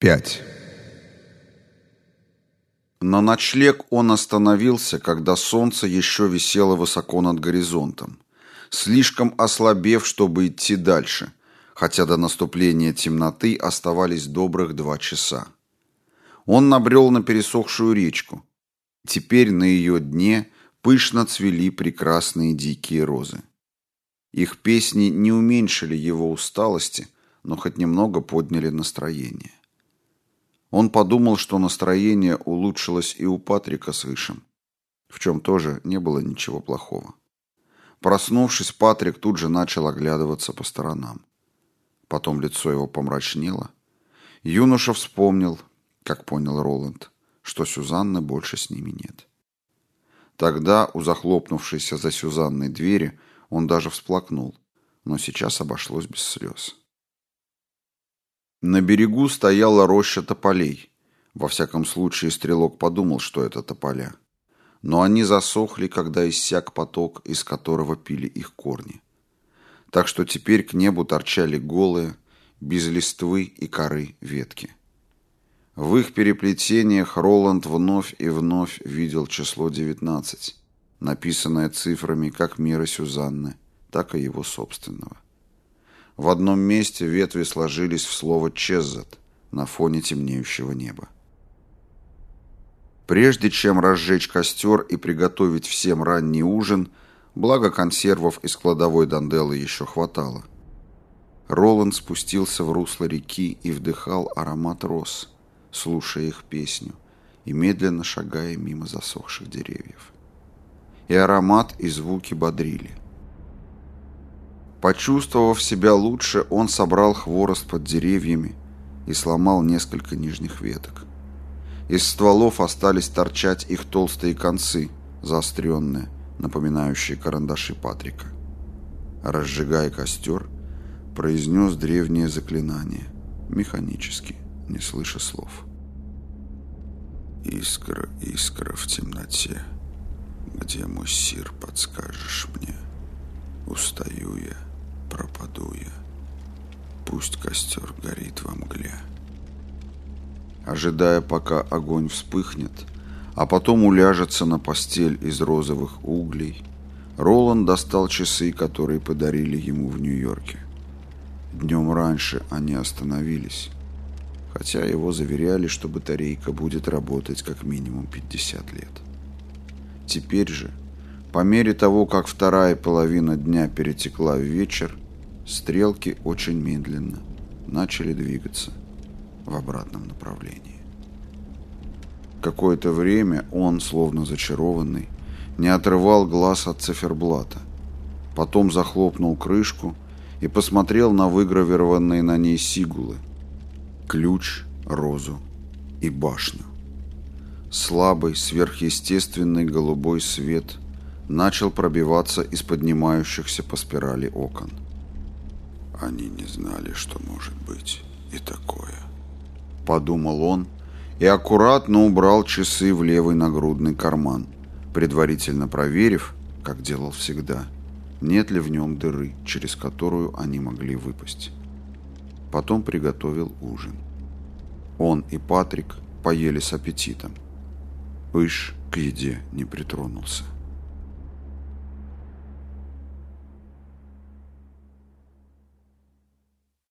5. На ночлег он остановился, когда солнце еще висело высоко над горизонтом, слишком ослабев, чтобы идти дальше, хотя до наступления темноты оставались добрых два часа. Он набрел на пересохшую речку. Теперь на ее дне пышно цвели прекрасные дикие розы. Их песни не уменьшили его усталости, но хоть немного подняли настроение. Он подумал, что настроение улучшилось и у Патрика с Ишем, в чем тоже не было ничего плохого. Проснувшись, Патрик тут же начал оглядываться по сторонам. Потом лицо его помрачнело. Юноша вспомнил, как понял Роланд, что Сюзанны больше с ними нет. Тогда у захлопнувшейся за Сюзанной двери он даже всплакнул, но сейчас обошлось без слез. На берегу стояла роща тополей. Во всяком случае, стрелок подумал, что это тополя. Но они засохли, когда иссяк поток, из которого пили их корни. Так что теперь к небу торчали голые, без листвы и коры ветки. В их переплетениях Роланд вновь и вновь видел число 19, написанное цифрами как мира Сюзанны, так и его собственного. В одном месте ветви сложились в слово «чеззет» на фоне темнеющего неба. Прежде чем разжечь костер и приготовить всем ранний ужин, благо консервов из кладовой Данделы еще хватало, Роланд спустился в русло реки и вдыхал аромат роз, слушая их песню и медленно шагая мимо засохших деревьев. И аромат, и звуки бодрили. Почувствовав себя лучше, он собрал хворост под деревьями и сломал несколько нижних веток. Из стволов остались торчать их толстые концы, заостренные, напоминающие карандаши Патрика. Разжигая костер, произнес древнее заклинание, механически, не слыша слов. «Искра, искра в темноте, где мой сир, подскажешь мне? Устаю я» пропаду я. Пусть костер горит во мгле. Ожидая, пока огонь вспыхнет, а потом уляжется на постель из розовых углей, Роланд достал часы, которые подарили ему в Нью-Йорке. Днем раньше они остановились, хотя его заверяли, что батарейка будет работать как минимум 50 лет. Теперь же, по мере того, как вторая половина дня перетекла в вечер, стрелки очень медленно начали двигаться в обратном направлении. Какое-то время он, словно зачарованный, не отрывал глаз от циферблата. Потом захлопнул крышку и посмотрел на выгравированные на ней сигулы. Ключ, розу и башню. Слабый, сверхъестественный голубой свет начал пробиваться из поднимающихся по спирали окон. Они не знали, что может быть и такое. Подумал он и аккуратно убрал часы в левый нагрудный карман, предварительно проверив, как делал всегда, нет ли в нем дыры, через которую они могли выпасть. Потом приготовил ужин. Он и Патрик поели с аппетитом. Иш к еде не притронулся.